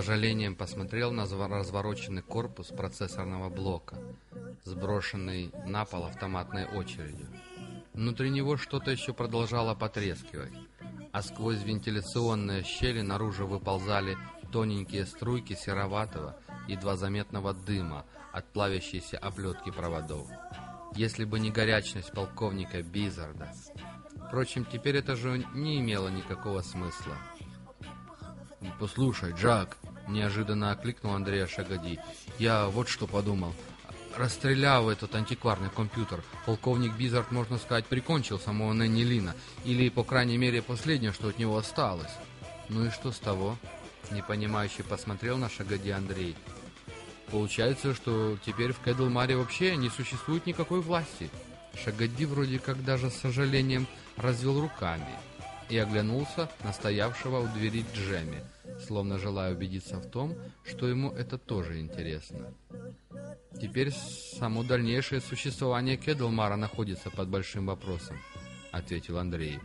сожалением посмотрел на развороченный корпус процессорного блока, сброшенный на пол автоматной очередью. Внутри него что-то еще продолжало потрескивать, а сквозь вентиляционные щели наружу выползали тоненькие струйки сероватого, едва заметного дыма от плавящейся оплетки проводов. Если бы не горячность полковника Бизарда. Впрочем, теперь это же не имело никакого смысла. «Послушай, Джак!» — неожиданно окликнул Андрея Шагади. «Я вот что подумал. Расстреляв этот антикварный компьютер, полковник Бизард, можно сказать, прикончил самого Нэнни Лина, или, по крайней мере, последнее, что от него осталось. Ну и что с того?» — непонимающе посмотрел на Шагади Андрей. «Получается, что теперь в Кэдлмаре вообще не существует никакой власти». Шагади вроде как даже с сожалением развел руками и оглянулся на стоявшего у двери Джемми, словно желая убедиться в том, что ему это тоже интересно. «Теперь само дальнейшее существование Кедлмара находится под большим вопросом», — ответил Андрей.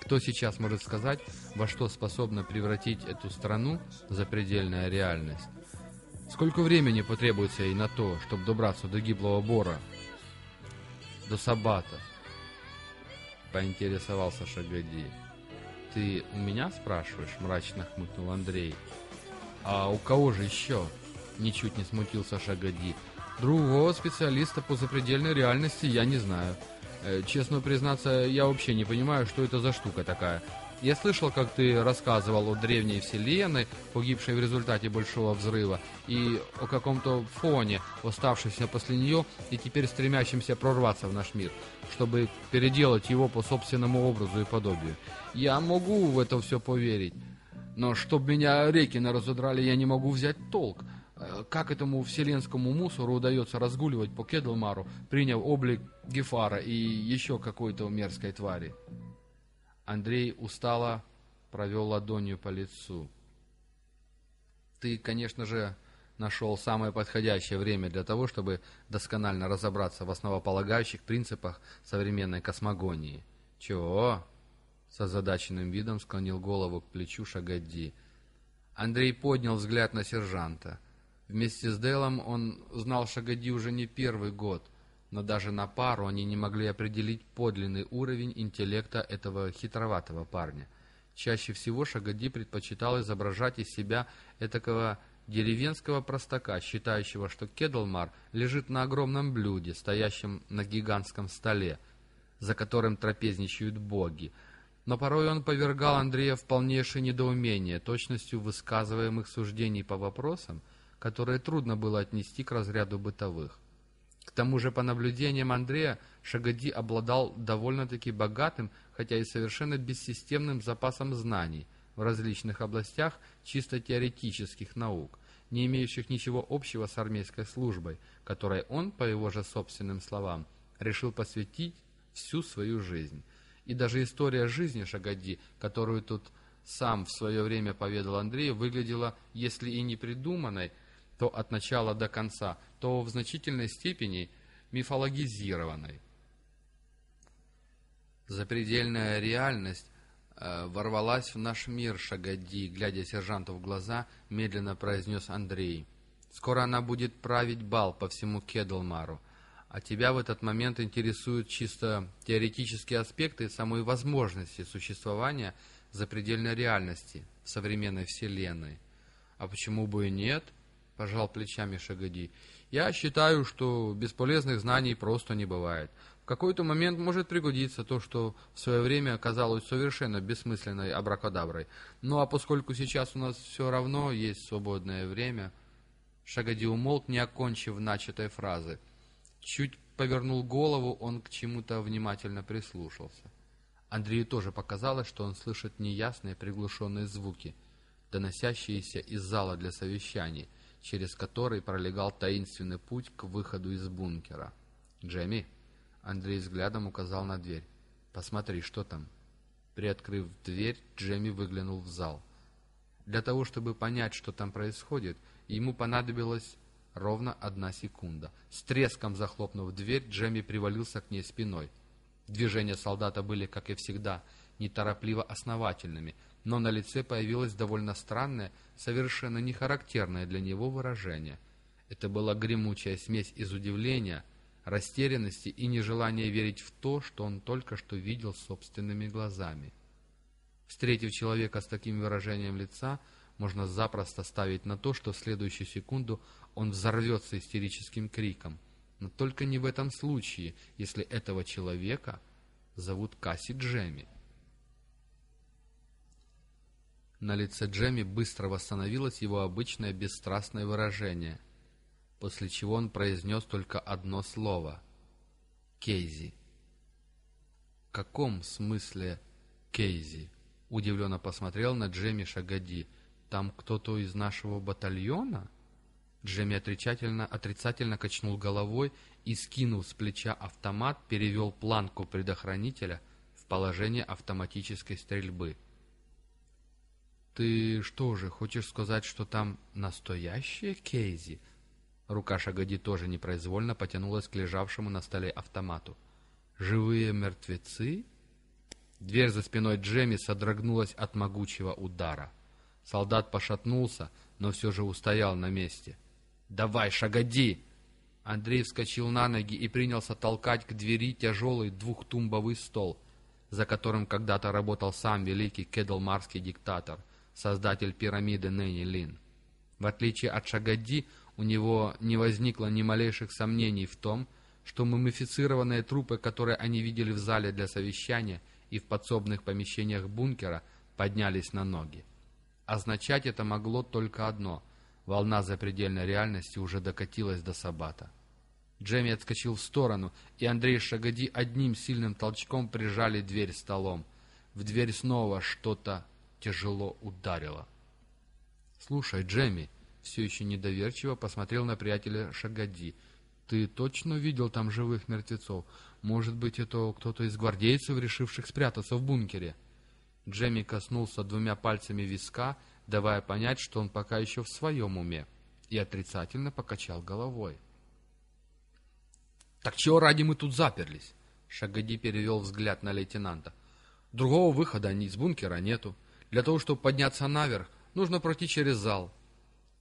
«Кто сейчас может сказать, во что способна превратить эту страну запредельная реальность? Сколько времени потребуется ей на то, чтобы добраться до гиблого бора, до Сабата?» — поинтересовался Шагади. «Ты у меня спрашиваешь?» — мрачно хмыкнул Андрей. «А у кого же еще?» — ничуть не смутился Шагади. «Другого специалиста по запредельной реальности я не знаю. Э, честно признаться, я вообще не понимаю, что это за штука такая. Я слышал, как ты рассказывал о древней вселенной, погибшей в результате большого взрыва, и о каком-то фоне, оставшемся после нее и теперь стремящемся прорваться в наш мир, чтобы переделать его по собственному образу и подобию. Я могу в это все поверить, но чтоб меня реки на разудрали, я не могу взять толк. Э, Как этому вселенскому мусору удается разгуливать по Кедлмару, приняв облик Гефара и еще какой-то мерзкой твари? Андрей устало провел ладонью по лицу. Ты, конечно же, нашел самое подходящее время для того, чтобы досконально разобраться в основополагающих принципах современной космогонии. Чего? С озадаченным видом склонил голову к плечу Шагадди. Андрей поднял взгляд на сержанта. Вместе с Делом он знал Шагадди уже не первый год, но даже на пару они не могли определить подлинный уровень интеллекта этого хитроватого парня. Чаще всего Шагадди предпочитал изображать из себя этакого деревенского простака, считающего, что Кедлмар лежит на огромном блюде, стоящем на гигантском столе, за которым трапезничают боги. Но порой он повергал Андрея в полнейшее недоумение точностью высказываемых суждений по вопросам, которые трудно было отнести к разряду бытовых. К тому же, по наблюдениям Андрея, Шагади обладал довольно-таки богатым, хотя и совершенно бессистемным запасом знаний в различных областях чисто теоретических наук, не имеющих ничего общего с армейской службой, которой он, по его же собственным словам, решил посвятить всю свою жизнь. И даже история жизни Шагади, которую тут сам в свое время поведал Андрею, выглядела, если и не придуманной, то от начала до конца, то в значительной степени мифологизированной. Запредельная реальность э, ворвалась в наш мир, Шагади, глядя сержанту в глаза, медленно произнес Андрей. Скоро она будет править бал по всему Кедлмару, а тебя в этот момент интересуют чисто теоретические аспекты самой возможности существования запредельной реальности в современной Вселенной. А почему бы и нет? Пожал плечами Шагади. «Я считаю, что бесполезных знаний просто не бывает. В какой-то момент может пригодиться то, что в свое время оказалось совершенно бессмысленной абракадаброй. Ну а поскольку сейчас у нас все равно есть свободное время...» Шагади умолк, не окончив начатой фразы. Чуть повернул голову, он к чему-то внимательно прислушался. Андрею тоже показалось, что он слышит неясные приглушенные звуки, доносящиеся из зала для совещаний, через который пролегал таинственный путь к выходу из бункера. «Джемми!» Андрей взглядом указал на дверь. «Посмотри, что там?» Приоткрыв дверь, Джемми выглянул в зал. Для того, чтобы понять, что там происходит, ему понадобилось ровно одна секунда. С треском захлопнув дверь, Джемми привалился к ней спиной. Движения солдата были, как и всегда, неторопливо основательными, но на лице появилось довольно странное, совершенно нехарактерное для него выражение. Это была гремучая смесь из удивления, растерянности и нежелания верить в то, что он только что видел собственными глазами. Встретив человека с таким выражением лица, можно запросто ставить на то, что в следующую секунду он взорвется истерическим криком. Но только не в этом случае, если этого человека зовут Касси Джемми. На лице Джемми быстро восстановилось его обычное бесстрастное выражение, после чего он произнес только одно слово — «Кейзи». «В каком смысле Кейзи?» — удивленно посмотрел на Джемми Шагади. «Там кто-то из нашего батальона?» Джемми отрицательно, отрицательно качнул головой и, скинув с плеча автомат, перевел планку предохранителя в положение автоматической стрельбы. «Ты что же, хочешь сказать, что там настоящие Кейзи?» Рука Шагади тоже непроизвольно потянулась к лежавшему на столе автомату. «Живые мертвецы?» Дверь за спиной Джемми содрогнулась от могучего удара. Солдат пошатнулся, но все же устоял на месте — «Давай, шагоди!» Андрей вскочил на ноги и принялся толкать к двери тяжелый двухтумбовый стол, за которым когда-то работал сам великий кедлмарский диктатор, создатель пирамиды Нэнни Лин. В отличие от Шагади, у него не возникло ни малейших сомнений в том, что мумифицированные трупы, которые они видели в зале для совещания и в подсобных помещениях бункера, поднялись на ноги. Означать это могло только одно — Волна запредельной реальности уже докатилась до Сабата. Джемми отскочил в сторону, и Андрей Шагоди одним сильным толчком прижали дверь столом. В дверь снова что-то тяжело ударило. «Слушай, Джемми», — все еще недоверчиво посмотрел на приятеля Шагоди, «ты точно видел там живых мертвецов? Может быть, это кто-то из гвардейцев, решивших спрятаться в бункере?» Джемми коснулся двумя пальцами виска давая понять, что он пока еще в своем уме, и отрицательно покачал головой. «Так чего ради мы тут заперлись?» Шагади перевел взгляд на лейтенанта. «Другого выхода из бункера нету. Для того, чтобы подняться наверх, нужно пройти через зал».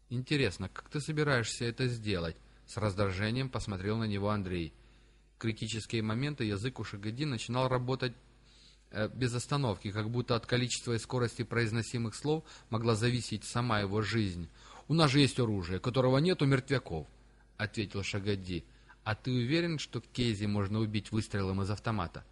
«Интересно, как ты собираешься это сделать?» С раздражением посмотрел на него Андрей. В критические моменты язык у Шагади начинал работать Э, без остановки, как будто от количества и скорости произносимых слов могла зависеть сама его жизнь. «У нас же есть оружие, которого нет у мертвяков», — ответил Шагадди. «А ты уверен, что Кейзи можно убить выстрелом из автомата?»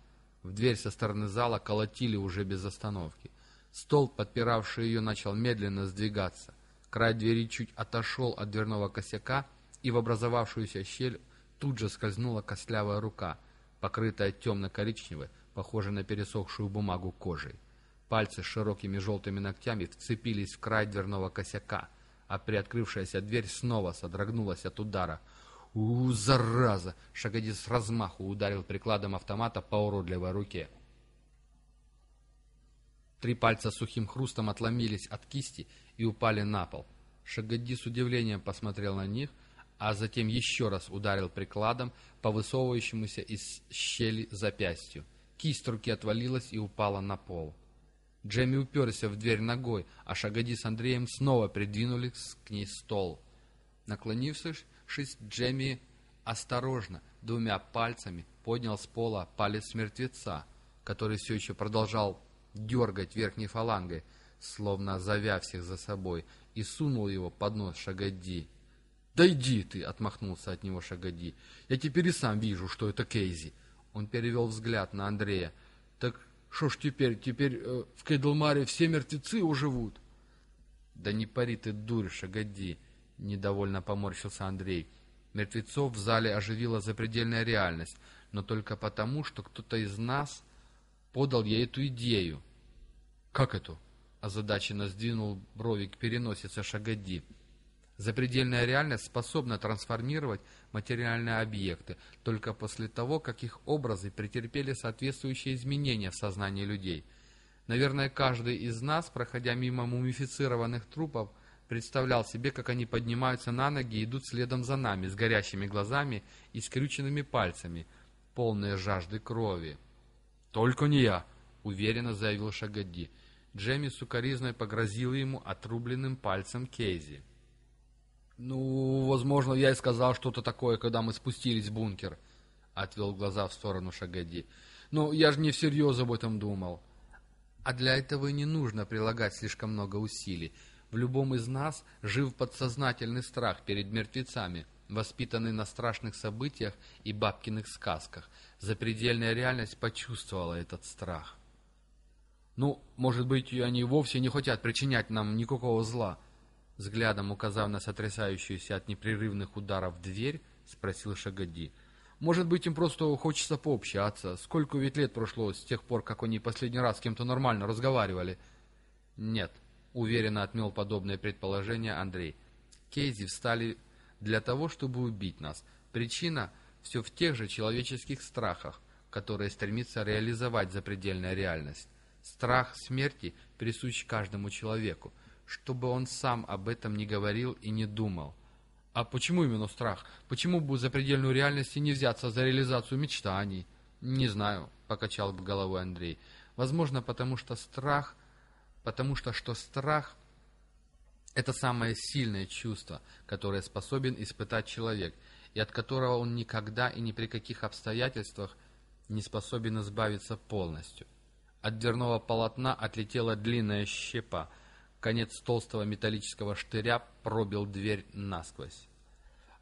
В дверь со стороны зала колотили уже без остановки. Стол, подпиравший ее, начал медленно сдвигаться. Край двери чуть отошел от дверного косяка, и в образовавшуюся щель тут же скользнула костлявая рука, покрытая темно-коричневой, похожей на пересохшую бумагу кожей. Пальцы с широкими желтыми ногтями вцепились в край дверного косяка, а приоткрывшаяся дверь снова содрогнулась от удара. «У, зараза!» — Шагоди с размаху ударил прикладом автомата по уродливой руке. Три пальца сухим хрустом отломились от кисти и упали на пол. Шагоди с удивлением посмотрел на них, а затем еще раз ударил прикладом по высовывающемуся из щели запястью. Кисть руки отвалилась и упала на пол. Джемми уперся в дверь ногой, а Шагади с Андреем снова придвинулись к ней стол. Наклонившись, Джемми осторожно, двумя пальцами, поднял с пола палец мертвеца, который все еще продолжал дергать верхней фалангой, словно зовя всех за собой, и сунул его под нос Шагади. «Да иди ты!» — отмахнулся от него Шагади. «Я теперь и сам вижу, что это Кейзи». Он перевел взгляд на Андрея. «Так что ж теперь? Теперь э, в Кейдлмаре все мертвецы уживут?» «Да не пари ты, дурь, Шагади!» — недовольно поморщился Андрей. Мертвецов в зале оживила запредельная реальность, но только потому, что кто-то из нас подал ей эту идею. «Как это?» — озадаченно сдвинул брови к переносице Шагади. Запредельная реальность способна трансформировать материальные объекты только после того, как их образы претерпели соответствующие изменения в сознании людей. Наверное, каждый из нас, проходя мимо мумифицированных трупов, представлял себе, как они поднимаются на ноги и идут следом за нами с горящими глазами и скрюченными пальцами, полные жажды крови. «Только не я», — уверенно заявил Шагади. Джемми сукоризной погрозил ему отрубленным пальцем Кейзи. «Ну, возможно, я и сказал что-то такое, когда мы спустились в бункер», — отвел глаза в сторону Шагади. «Но я же не всерьез об этом думал». «А для этого и не нужно прилагать слишком много усилий. В любом из нас жив подсознательный страх перед мертвецами, воспитанный на страшных событиях и бабкиных сказках. Запредельная реальность почувствовала этот страх». «Ну, может быть, они вовсе не хотят причинять нам никакого зла», Взглядом указав на сотрясающуюся от непрерывных ударов дверь, спросил Шагади. «Может быть, им просто хочется пообщаться. Сколько ведь лет прошло с тех пор, как они последний раз с кем-то нормально разговаривали?» «Нет», — уверенно отмел подобное предположение Андрей. «Кейзи встали для того, чтобы убить нас. Причина все в тех же человеческих страхах, которые стремится реализовать запредельная реальность. Страх смерти присущ каждому человеку чтобы он сам об этом не говорил и не думал. А почему именно страх? Почему бы за предельную реальность и не взяться за реализацию мечтаний? Не знаю, покачал головой Андрей. Возможно, потому что страх, потому что что страх это самое сильное чувство, которое способен испытать человек, и от которого он никогда и ни при каких обстоятельствах не способен избавиться полностью. От дверного полотна отлетела длинная щепа — Конец толстого металлического штыря пробил дверь насквозь.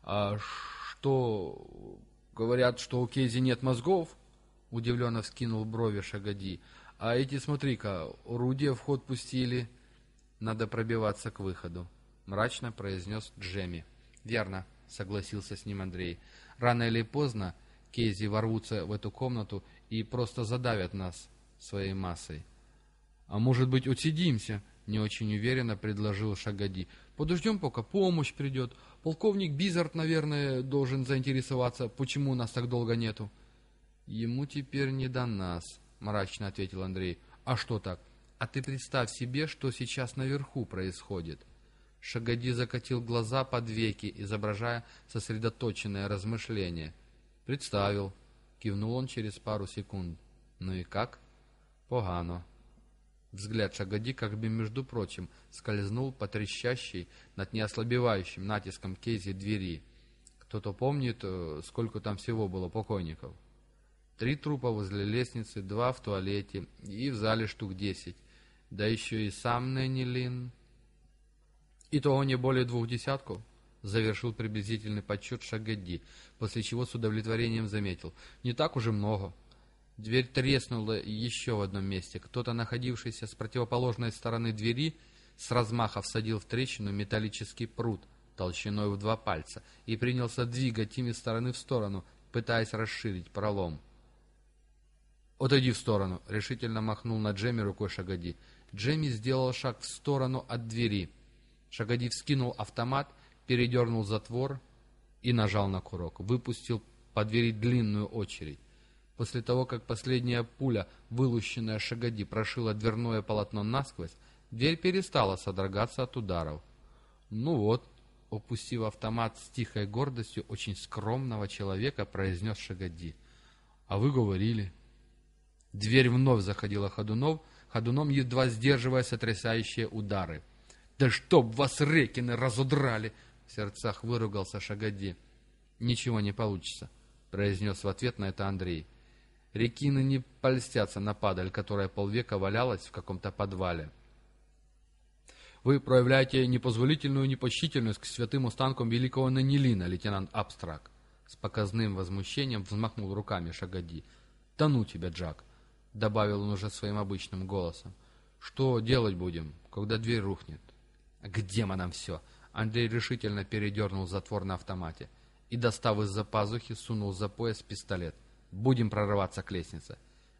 «А что... говорят, что у Кейзи нет мозгов?» Удивленно вскинул брови Шагади. «А эти, смотри-ка, орудия в ход пустили. Надо пробиваться к выходу», — мрачно произнес Джемми. «Верно», — согласился с ним Андрей. «Рано или поздно Кейзи ворвутся в эту комнату и просто задавят нас своей массой». «А может быть, утедимся?» Не очень уверенно предложил Шагади. Подождем, пока помощь придет. Полковник Бизард, наверное, должен заинтересоваться, почему нас так долго нету. Ему теперь не до нас, мрачно ответил Андрей. А что так? А ты представь себе, что сейчас наверху происходит. Шагади закатил глаза под веки, изображая сосредоточенное размышление. «Представил», — кивнул он через пару секунд. «Ну и как?» «Погано», Взгляд Шагади, как бы между прочим, скользнул по трещащей над неослабевающим натиском Кейзи двери. Кто-то помнит, э, сколько там всего было покойников? Три трупа возле лестницы, два в туалете и в зале штук десять. Да еще и сам Нэнни Лин. И то не более двух десятков, завершил приблизительный подсчет Шагади, после чего с удовлетворением заметил. Не так уже много. Дверь треснула еще в одном месте. Кто-то, находившийся с противоположной стороны двери, с размаха всадил в трещину металлический пруд толщиной в два пальца и принялся двигать ими стороны в сторону, пытаясь расширить пролом. «Отойди в сторону!» — решительно махнул на Джемми рукой Шагади. Джемми сделал шаг в сторону от двери. Шагади вскинул автомат, передернул затвор и нажал на курок. Выпустил по двери длинную очередь. После того, как последняя пуля, вылущенная Шагади, прошила дверное полотно насквозь, дверь перестала содрогаться от ударов. «Ну вот», — опустив автомат с тихой гордостью очень скромного человека, произнес Шагади. «А вы говорили». Дверь вновь заходила ходунов, ходуном едва сдерживая сотрясающие удары. «Да чтоб вас рекины разудрали!» — в сердцах выругался Шагади. «Ничего не получится», — произнес в ответ на это Андрей. Рекины не польстятся на падаль, которая полвека валялась в каком-то подвале. Вы проявляете непозволительную непочтительность к святым останкам великого Нанилина, лейтенант Абстрак. С показным возмущением взмахнул руками Шагади. «Да ну тебя, Джак!» — добавил он уже своим обычным голосом. «Что делать будем, когда дверь рухнет?» «К демонам все!» Андрей решительно передернул затвор на автомате и, достав из-за пазухи, сунул за пояс пистолет. «Будем прорываться к лестнице.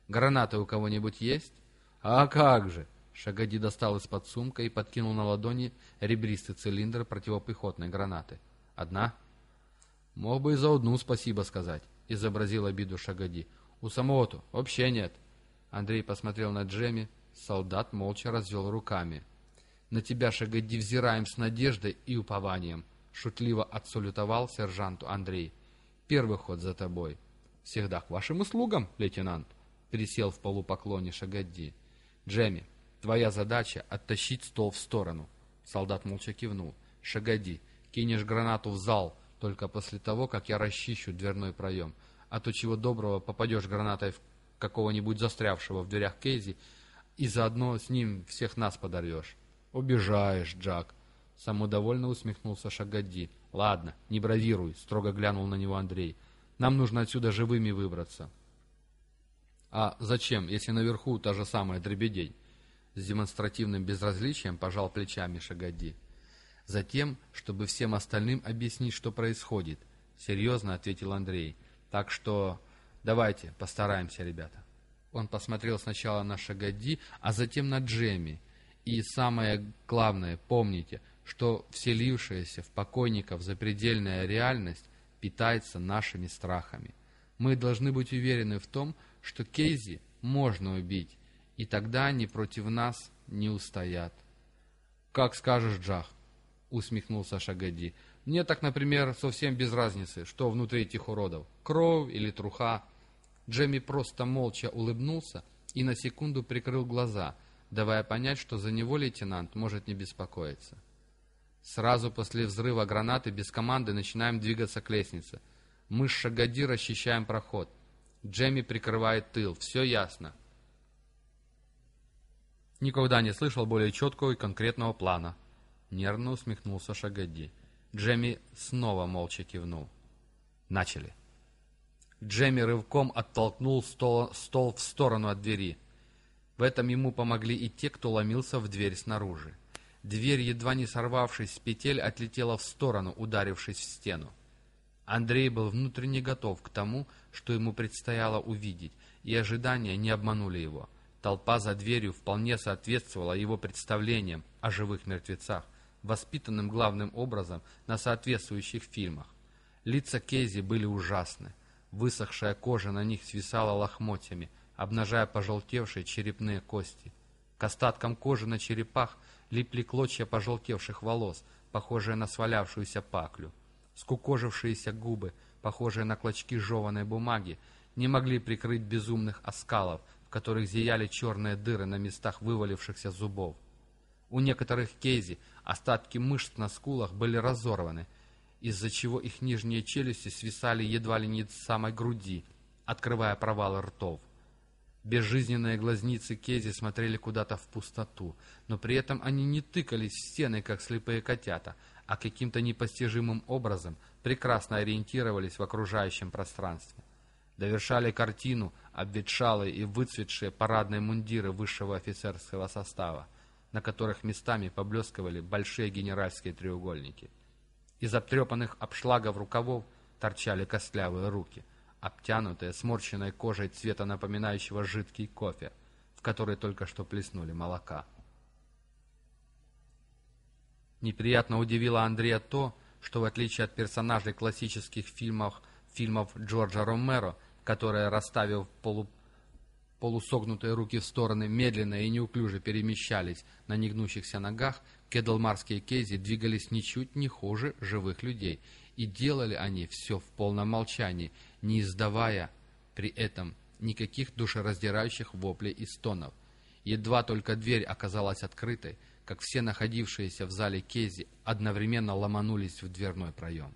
Гранаты у кого-нибудь есть?» «А как же!» Шагади достал из-под сумка и подкинул на ладони ребристый цилиндр противопехотной гранаты. «Одна?» «Мог бы и за одну спасибо сказать», — изобразил обиду Шагади. «У самого-то вообще нет». Андрей посмотрел на Джемми, солдат молча развел руками. «На тебя, Шагади, взираем с надеждой и упованием», — шутливо отсалютовал сержанту Андрей. «Первый ход за тобой». «Всегда к вашим услугам, лейтенант», — присел в полупоклоне Шагади. «Джемми, твоя задача — оттащить стол в сторону». Солдат молча кивнул. «Шагади, кинешь гранату в зал только после того, как я расчищу дверной проем. А то чего доброго попадешь гранатой в какого-нибудь застрявшего в дверях Кейзи и заодно с ним всех нас подорвешь». «Убежаешь, Джак», — самодовольно усмехнулся Шагади. «Ладно, не бравируй», — строго глянул на него Андрей. «Нам нужно отсюда живыми выбраться». «А зачем, если наверху та же самая дребедень?» С демонстративным безразличием пожал плечами Шагади. «Затем, чтобы всем остальным объяснить, что происходит», — серьезно ответил Андрей. «Так что давайте постараемся, ребята». Он посмотрел сначала на Шагади, а затем на Джемми. И самое главное, помните, что вселившаяся в покойников запредельная реальность питается нашими страхами. Мы должны быть уверены в том, что Кейзи можно убить, и тогда они против нас не устоят. «Как скажешь, Джах», — усмехнулся Шагади. «Мне так, например, совсем без разницы, что внутри этих уродов, кровь или труха». Джемми просто молча улыбнулся и на секунду прикрыл глаза, давая понять, что за него лейтенант может не беспокоиться. Сразу после взрыва гранаты без команды начинаем двигаться к лестнице. Мы с Шагади расчищаем проход — Джемми прикрывает тыл. Все ясно. Никогда не слышал более четкого и конкретного плана. Нервно усмехнулся Шагади. Джемми снова молча кивнул. Начали. Джемми рывком оттолкнул стол, стол в сторону от двери. В этом ему помогли и те, кто ломился в дверь снаружи. Дверь, едва не сорвавшись с петель, отлетела в сторону, ударившись в стену. Андрей был внутренне готов к тому, что ему предстояло увидеть, и ожидания не обманули его. Толпа за дверью вполне соответствовала его представлениям о живых мертвецах, воспитанным главным образом на соответствующих фильмах. Лица Кейзи были ужасны. Высохшая кожа на них свисала лохмотьями, обнажая пожелтевшие черепные кости. К остаткам кожи на черепах липли клочья пожелтевших волос, похожие на свалявшуюся паклю. Скукожившиеся губы, похожие на клочки жеваной бумаги, не могли прикрыть безумных оскалов, в которых зияли черные дыры на местах вывалившихся зубов. У некоторых кейзи остатки мышц на скулах были разорваны, из-за чего их нижние челюсти свисали едва ли не с самой груди, открывая провалы ртов. Безжизненные глазницы Кейзи смотрели куда-то в пустоту, но при этом они не тыкались в стены, как слепые котята, а каким-то непостижимым образом прекрасно ориентировались в окружающем пространстве. Довершали картину обветшалые и выцветшие парадные мундиры высшего офицерского состава, на которых местами поблескивали большие генеральские треугольники. Из обтрепанных обшлагов рукавов торчали костлявые руки, обтянутые сморщенной кожей цвета напоминающего жидкий кофе, в который только что плеснули молока. Неприятно удивило Андрея то, что в отличие от персонажей классических фильмов, фильмов Джорджа Ромеро, которые, расставив полу, полусогнутые руки в стороны, медленно и неуклюже перемещались на негнущихся ногах, кедлмарские кейзи двигались ничуть не хуже живых людей, и делали они все в полном молчании, не издавая при этом никаких душераздирающих воплей и стонов. Едва только дверь оказалась открытой, как все находившиеся в зале Кези одновременно ломанулись в дверной проем.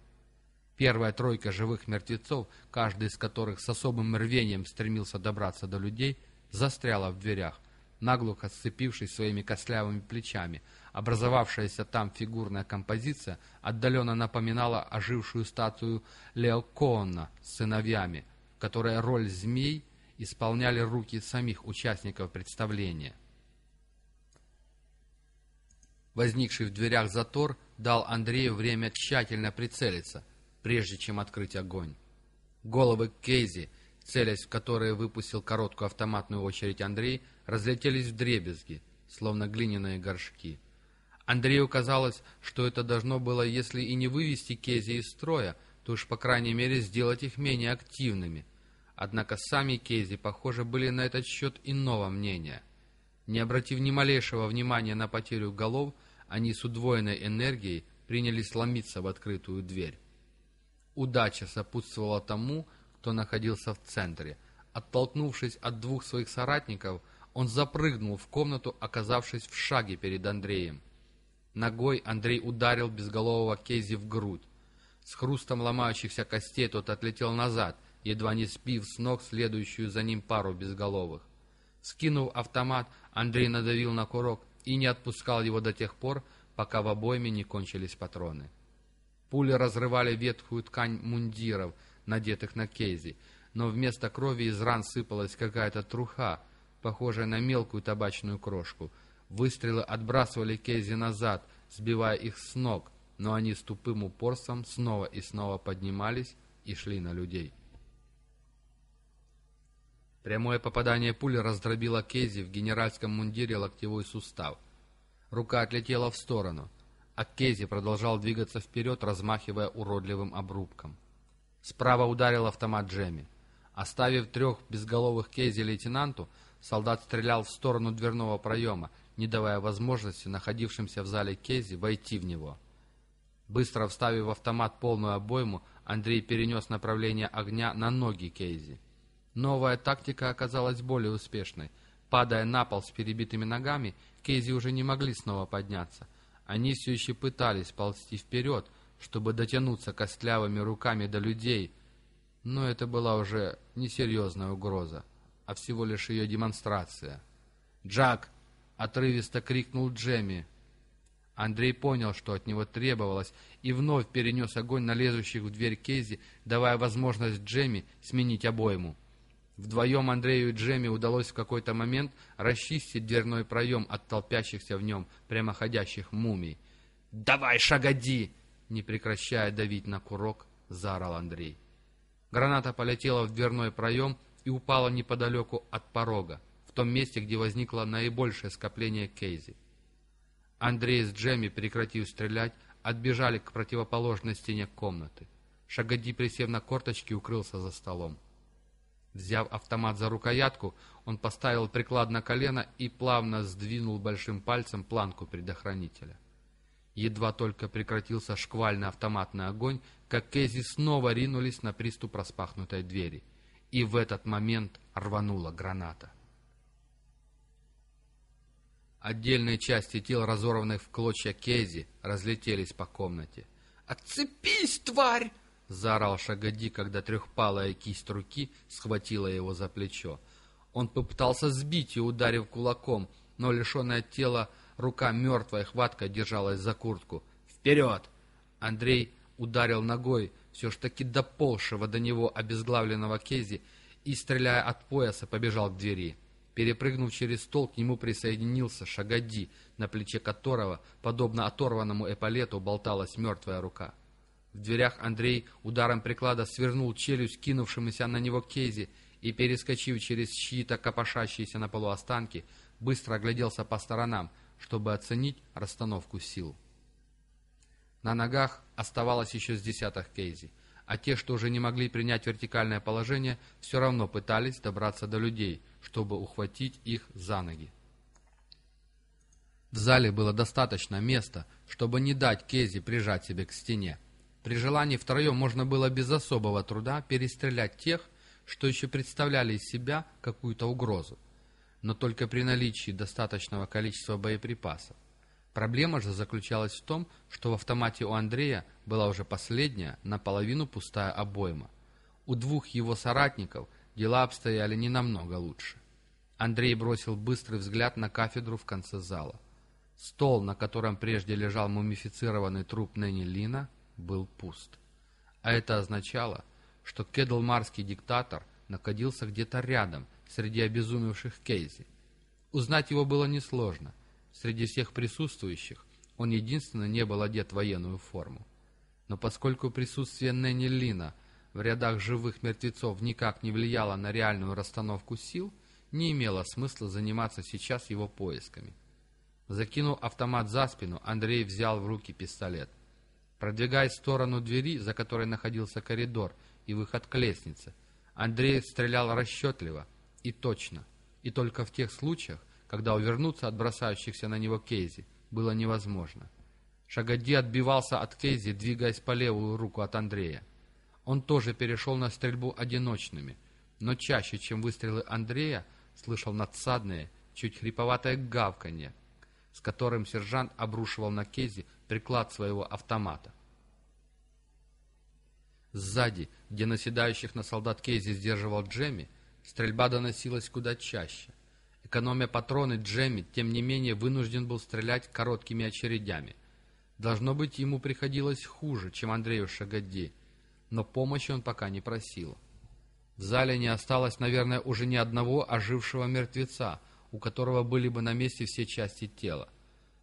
Первая тройка живых мертвецов, каждый из которых с особым рвением стремился добраться до людей, застряла в дверях, наглухо сцепившись своими костлявыми плечами, Образовавшаяся там фигурная композиция отдаленно напоминала ожившую статую Леокоона с сыновьями, в которой роль змей исполняли руки самих участников представления. Возникший в дверях затор дал Андрею время тщательно прицелиться, прежде чем открыть огонь. Головы Кейзи, целясь в которые выпустил короткую автоматную очередь Андрей, разлетелись в дребезги, словно глиняные горшки. Андрею казалось, что это должно было, если и не вывести Кейзи из строя, то уж, по крайней мере, сделать их менее активными. Однако сами Кейзи, похоже, были на этот счет иного мнения. Не обратив ни малейшего внимания на потерю голов, они с удвоенной энергией принялись ломиться в открытую дверь. Удача сопутствовала тому, кто находился в центре. Оттолкнувшись от двух своих соратников, он запрыгнул в комнату, оказавшись в шаге перед Андреем. Ногой Андрей ударил безголового Кейзи в грудь. С хрустом ломающихся костей тот отлетел назад, едва не сбив с ног следующую за ним пару безголовых. Скинув автомат, Андрей надавил на курок и не отпускал его до тех пор, пока в обойме не кончились патроны. Пули разрывали ветхую ткань мундиров, надетых на Кейзи, но вместо крови из ран сыпалась какая-то труха, похожая на мелкую табачную крошку. Выстрелы отбрасывали Кейзи назад, сбивая их с ног, но они с тупым упорством снова и снова поднимались и шли на людей. Прямое попадание пули раздробило Кейзи в генеральском мундире локтевой сустав. Рука отлетела в сторону, а Кейзи продолжал двигаться вперед, размахивая уродливым обрубком. Справа ударил автомат Джемми. Оставив трех безголовых Кейзи лейтенанту, солдат стрелял в сторону дверного проема, не давая возможности находившимся в зале Кейзи войти в него. Быстро вставив в автомат полную обойму, Андрей перенес направление огня на ноги Кейзи. Новая тактика оказалась более успешной. Падая на пол с перебитыми ногами, Кейзи уже не могли снова подняться. Они все еще пытались ползти вперед, чтобы дотянуться костлявыми руками до людей, но это была уже несерьезная угроза, а всего лишь ее демонстрация. «Джак!» — отрывисто крикнул Джемми. Андрей понял, что от него требовалось, и вновь перенес огонь на лезущих в дверь Кейзи, давая возможность Джемми сменить обойму. Вдвоем Андрею и Джемми удалось в какой-то момент расчистить дверной проем от толпящихся в нем прямоходящих мумий. «Давай, шагоди!» Не прекращая давить на курок, заорал Андрей. Граната полетела в дверной проем и упала неподалеку от порога, в том месте, где возникло наибольшее скопление Кейзи. Андрей с Джемми, прекратив стрелять, отбежали к противоположной стене комнаты. Шагоди, присев на корточки, укрылся за столом. Взяв автомат за рукоятку, он поставил приклад на колено и плавно сдвинул большим пальцем планку предохранителя. Едва только прекратился шквальный автоматный огонь, как Кейзи снова ринулись на приступ распахнутой двери. И в этот момент рванула граната. Отдельные части тел, разорванных в клочья Кейзи, разлетелись по комнате. «Отцепись, тварь!» — заорал Шагоди, когда трехпалая кисть руки схватила его за плечо. Он попытался сбить и ударив кулаком, но лишенная тела рука мертвой хваткой держалась за куртку. «Вперед!» Андрей ударил ногой, все ж таки доползшего до него обезглавленного Кейзи, и, стреляя от пояса, побежал к двери. Перепрыгнув через стол, к нему присоединился Шагоди, на плече которого, подобно оторванному эполету, болталась мертвая рука. В дверях Андрей ударом приклада свернул челюсть кинувшемуся на него Кейзи и, перескочив через чьи-то копошащиеся на полу останки, быстро огляделся по сторонам, чтобы оценить расстановку сил. На ногах оставалось еще с десяток Кейзи, а те, что уже не могли принять вертикальное положение, все равно пытались добраться до людей, чтобы ухватить их за ноги. В зале было достаточно места, чтобы не дать Кейзи прижать себе к стене. При желании втроем можно было без особого труда перестрелять тех, что еще представляли из себя какую-то угрозу, но только при наличии достаточного количества боеприпасов. Проблема же заключалась в том, что в автомате у Андрея была уже последняя, наполовину пустая обойма. У двух его соратников дела обстояли не намного лучше. Андрей бросил быстрый взгляд на кафедру в конце зала. Стол, на котором прежде лежал мумифицированный труп Нэнни Лина, был пуст. А это означало, что кедлмарский диктатор находился где-то рядом, среди обезумевших Кейзи. Узнать его было несложно. Среди всех присутствующих он единственно не был одет в военную форму. Но поскольку присутствие Нэнни Лина в рядах живых мертвецов никак не влияло на реальную расстановку сил, не имело смысла заниматься сейчас его поисками. Закинув автомат за спину, Андрей взял в руки пистолет. Продвигаясь в сторону двери, за которой находился коридор и выход к лестнице, Андрей стрелял расчетливо и точно, и только в тех случаях, когда увернуться от бросающихся на него Кейзи было невозможно. Шагоди отбивался от Кейзи, двигаясь по левую руку от Андрея. Он тоже перешел на стрельбу одиночными, но чаще, чем выстрелы Андрея, слышал надсадное, чуть хриповатое гавканье, с которым сержант обрушивал на Кейзи приклад своего автомата. Сзади, где наседающих на солдат Кейзи сдерживал Джемми, стрельба доносилась куда чаще. Экономя патроны, Джемми, тем не менее, вынужден был стрелять короткими очередями. Должно быть, ему приходилось хуже, чем Андрею Шагадди, но помощи он пока не просил. В зале не осталось, наверное, уже ни одного ожившего мертвеца, у которого были бы на месте все части тела.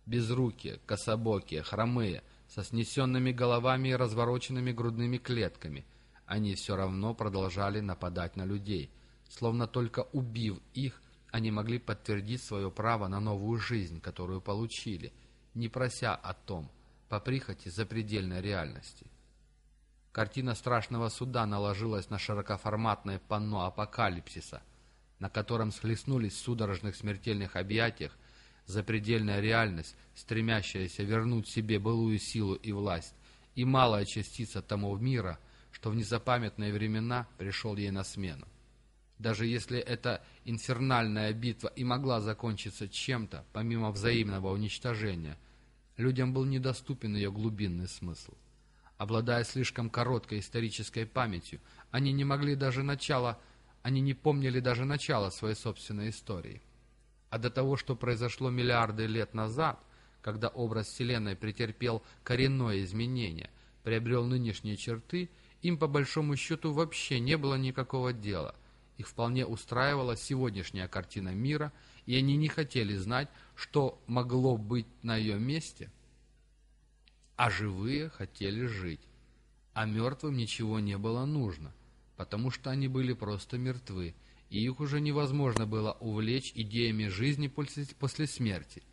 Безрукие, кособокие, хромые, со снесенными головами и развороченными грудными клетками, они все равно продолжали нападать на людей, словно только убив их, они могли подтвердить свое право на новую жизнь, которую получили, не прося о том, по прихоти запредельной реальности. Картина страшного суда наложилась на широкоформатное панно апокалипсиса, на котором схлестнулись в судорожных смертельных объятиях запредельная реальность, стремящаяся вернуть себе былую силу и власть, и малая частица тому мира, что в незапамятные времена пришел ей на смену. Даже если эта инфернальная битва и могла закончиться чем-то, помимо взаимного уничтожения, людям был недоступен ее глубинный смысл. Обладая слишком короткой исторической памятью, они не могли даже начала, они не помнили даже начала своей собственной истории. А до того, что произошло миллиарды лет назад, когда образ Вселенной претерпел коренное изменение, приобрел нынешние черты, им по большому счету вообще не было никакого дела. Их вполне устраивала сегодняшняя картина мира, и они не хотели знать, что могло быть на ее месте – а живые хотели жить. А мертвым ничего не было нужно, потому что они были просто мертвы, и их уже невозможно было увлечь идеями жизни после, смерти,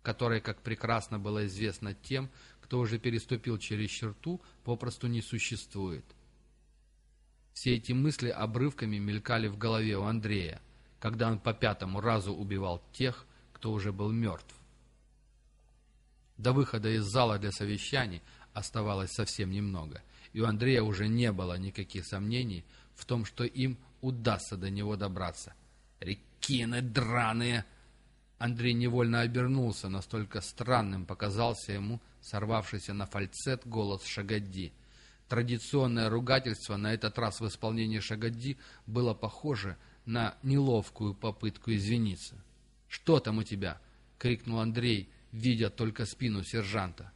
которой, как прекрасно было известно тем, кто уже переступил через черту, попросту не существует. Все эти мысли обрывками мелькали в голове у Андрея, когда он по пятому разу убивал тех, кто уже был мертв. До выхода из зала для совещаний оставалось совсем немного, и у Андрея уже не было никаких сомнений в том, что им удастся до него добраться. «Рекины драные!» Андрей невольно обернулся, настолько странным показался ему сорвавшийся на фальцет голос Шагадди. Традиционное ругательство на этот раз в исполнении Шагадди было похоже на неловкую попытку извиниться. «Что там у тебя?» — крикнул Андрей, видя только спину сержанта.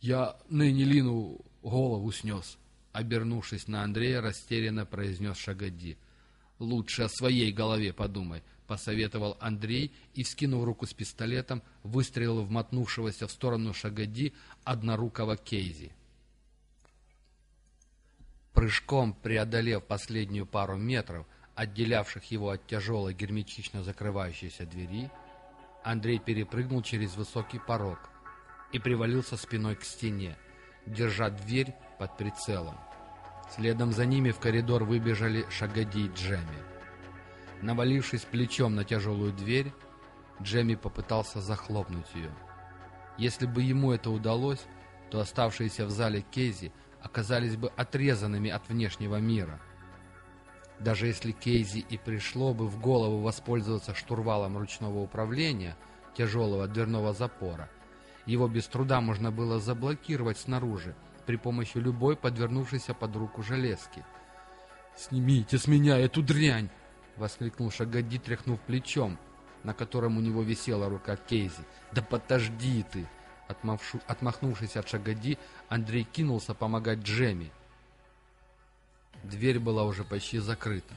«Я ныне Лину голову снес», — обернувшись на Андрея, растерянно произнес Шагадди. «Лучше о своей голове подумай», — посоветовал Андрей и, вскинув руку с пистолетом, выстрелил в мотнувшегося в сторону Шагадди однорукого Кейзи. Прыжком преодолев последнюю пару метров, отделявших его от тяжелой герметично закрывающейся двери, Андрей перепрыгнул через высокий порог и привалился спиной к стене, держа дверь под прицелом. Следом за ними в коридор выбежали Шагади и Джемми. Навалившись плечом на тяжелую дверь, Джемми попытался захлопнуть ее. Если бы ему это удалось, то оставшиеся в зале Кейзи оказались бы отрезанными от внешнего мира. Даже если Кейзи и пришло бы в голову воспользоваться штурвалом ручного управления тяжелого дверного запора, его без труда можно было заблокировать снаружи при помощи любой подвернувшейся под руку железки. «Снимите с меня эту дрянь!» — воскликнул Шагади, тряхнув плечом, на котором у него висела рука Кейзи. «Да подожди ты!» Отмавшу... Отмахнувшись от Шагади, Андрей кинулся помогать Джемми. Дверь была уже почти закрыта,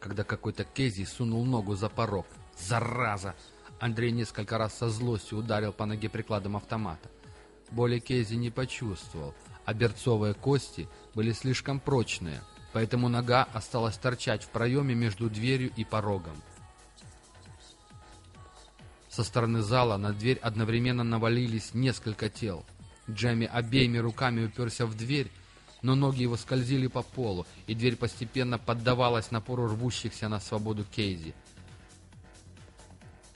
когда какой-то Кейзи сунул ногу за порог. «Зараза!» Андрей несколько раз со злостью ударил по ноге прикладом автомата. Боли Кейзи не почувствовал, а берцовые кости были слишком прочные, поэтому нога осталась торчать в проеме между дверью и порогом. Со стороны зала на дверь одновременно навалились несколько тел. Джемми обеими руками уперся в дверь, но ноги его скользили по полу, и дверь постепенно поддавалась напору рвущихся на свободу Кейзи.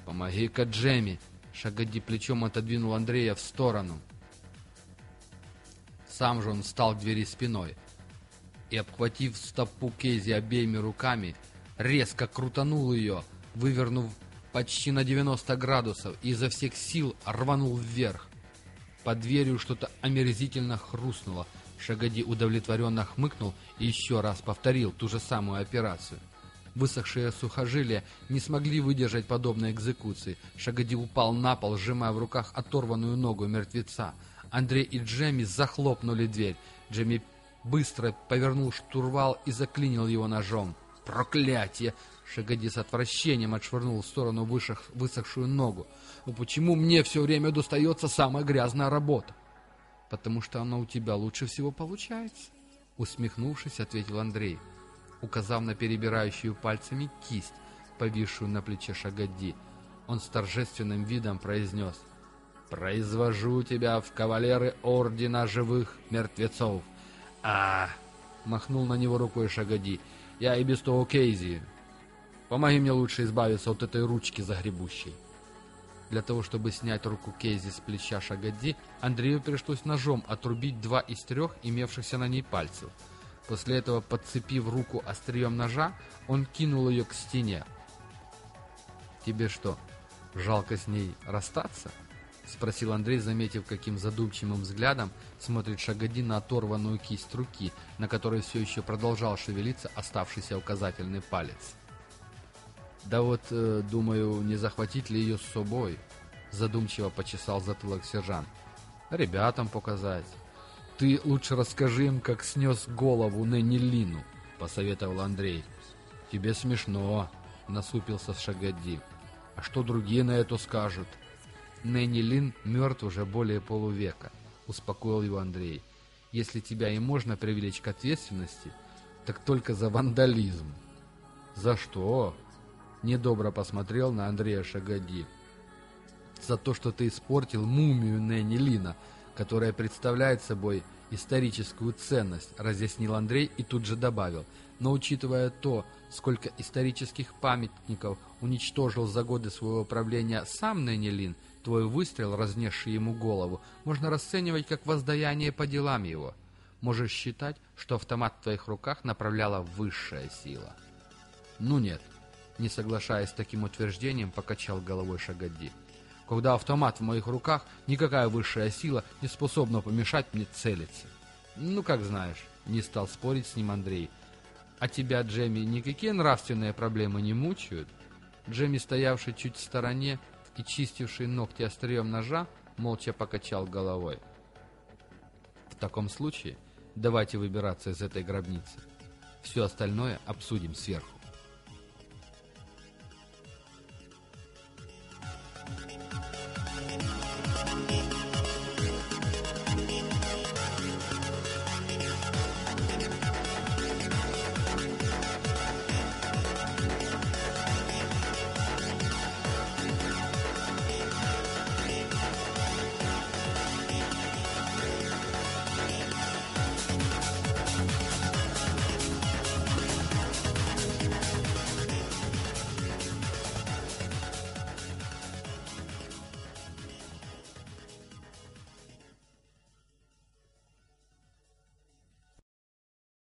«Помоги-ка, Джемми!» Шагади плечом отодвинул Андрея в сторону. Сам же он встал к двери спиной и, обхватив стопу Кейзи обеими руками, резко крутанул ее, вывернув почти на 90 градусов и изо всех сил рванул вверх. Под дверью что-то омерзительно хрустнуло. Шагади удовлетворенно хмыкнул и еще раз повторил ту же самую операцию. Высохшие сухожилия не смогли выдержать подобной экзекуции. Шагади упал на пол, сжимая в руках оторванную ногу мертвеца. Андрей и Джемми захлопнули дверь. Джемми быстро повернул штурвал и заклинил его ножом. «Проклятие!» Шагади с отвращением отшвырнул в сторону вышах, высохшую ногу. «Но почему мне все время достается самая грязная работа?» «Потому что она у тебя лучше всего получается», — усмехнувшись, ответил Андрей, указав на перебирающую пальцами кисть, повисшую на плече Шагади. Он с торжественным видом произнес «Произвожу тебя в кавалеры Ордена Живых Мертвецов!» а махнул на него рукой Шагади. «Я и без того Кейзи, Помоги мне лучше избавиться от этой ручки загребущей. Для того, чтобы снять руку Кейзи с плеча Шагади, Андрею пришлось ножом отрубить два из трех имевшихся на ней пальцев. После этого, подцепив руку острием ножа, он кинул ее к стене. «Тебе что, жалко с ней расстаться?» — спросил Андрей, заметив, каким задумчивым взглядом смотрит Шагади на оторванную кисть руки, на которой все еще продолжал шевелиться оставшийся указательный палец. Да вот, э, думаю, не захватить ли ее с собой? Задумчиво почесал затылок сержант. Ребятам показать. Ты лучше расскажи им, как снес голову Нэнни Лину, посоветовал Андрей. Тебе смешно, насупился Шагадди. А что другие на это скажут? Нэнни Лин мертв уже более полувека, успокоил его Андрей. Если тебя и можно привлечь к ответственности, так только за вандализм. За что? недобро посмотрел на Андрея Шагади. «За то, что ты испортил мумию Нэнни Лина, которая представляет собой историческую ценность», разъяснил Андрей и тут же добавил. «Но учитывая то, сколько исторических памятников уничтожил за годы своего правления сам Нэнни Лин, твой выстрел, разнесший ему голову, можно расценивать как воздаяние по делам его. Можешь считать, что автомат в твоих руках направляла высшая сила». «Ну нет, не соглашаясь с таким утверждением, покачал головой Шагадди. Когда автомат в моих руках, никакая высшая сила не способна помешать мне целиться. Ну, как знаешь, не стал спорить с ним Андрей. А тебя, Джемми, никакие нравственные проблемы не мучают? Джемми, стоявший чуть в стороне и чистивший ногти острием ножа, молча покачал головой. В таком случае давайте выбираться из этой гробницы. Все остальное обсудим сверху.